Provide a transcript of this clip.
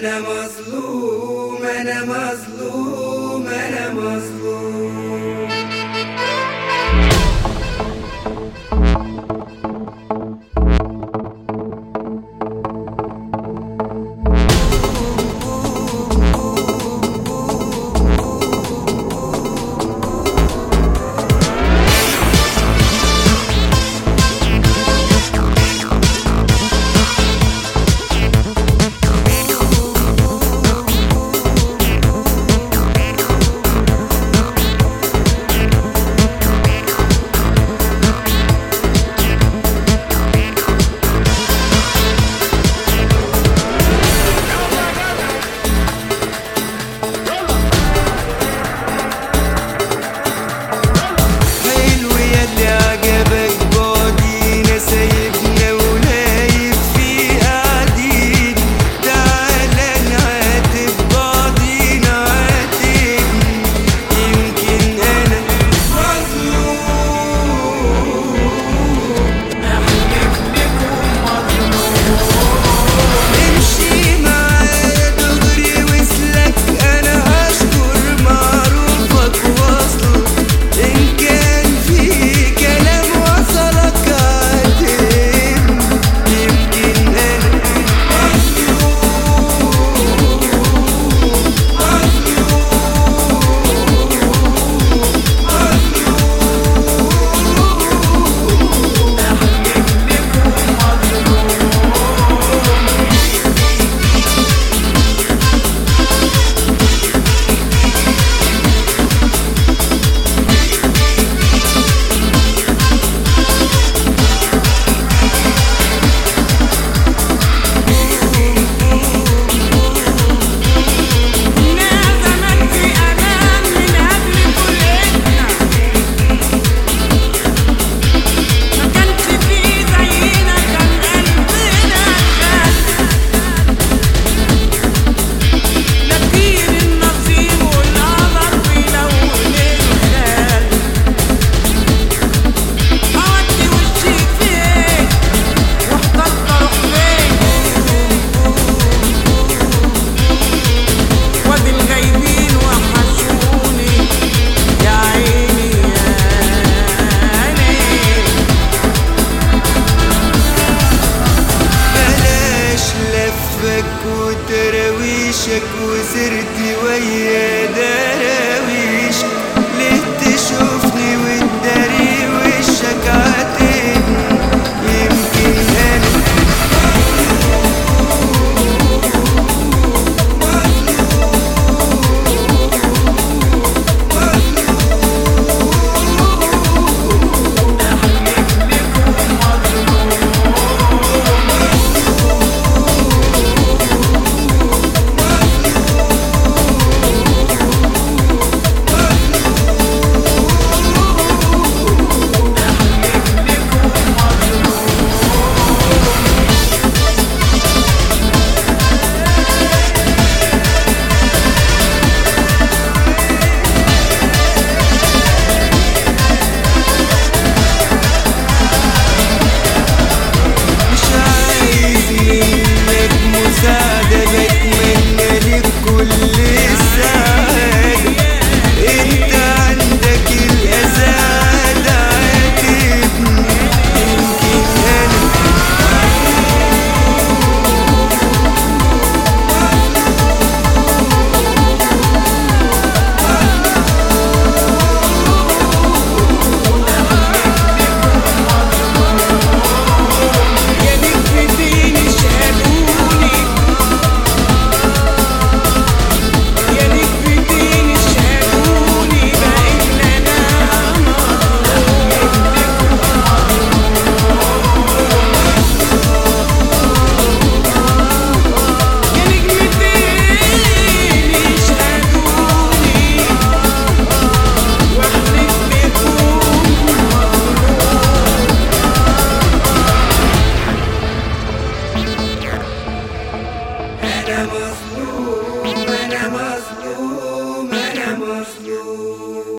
انا مظلوم انا مظلوم. وتراويشك وسرتي ويا دراويش Yeah.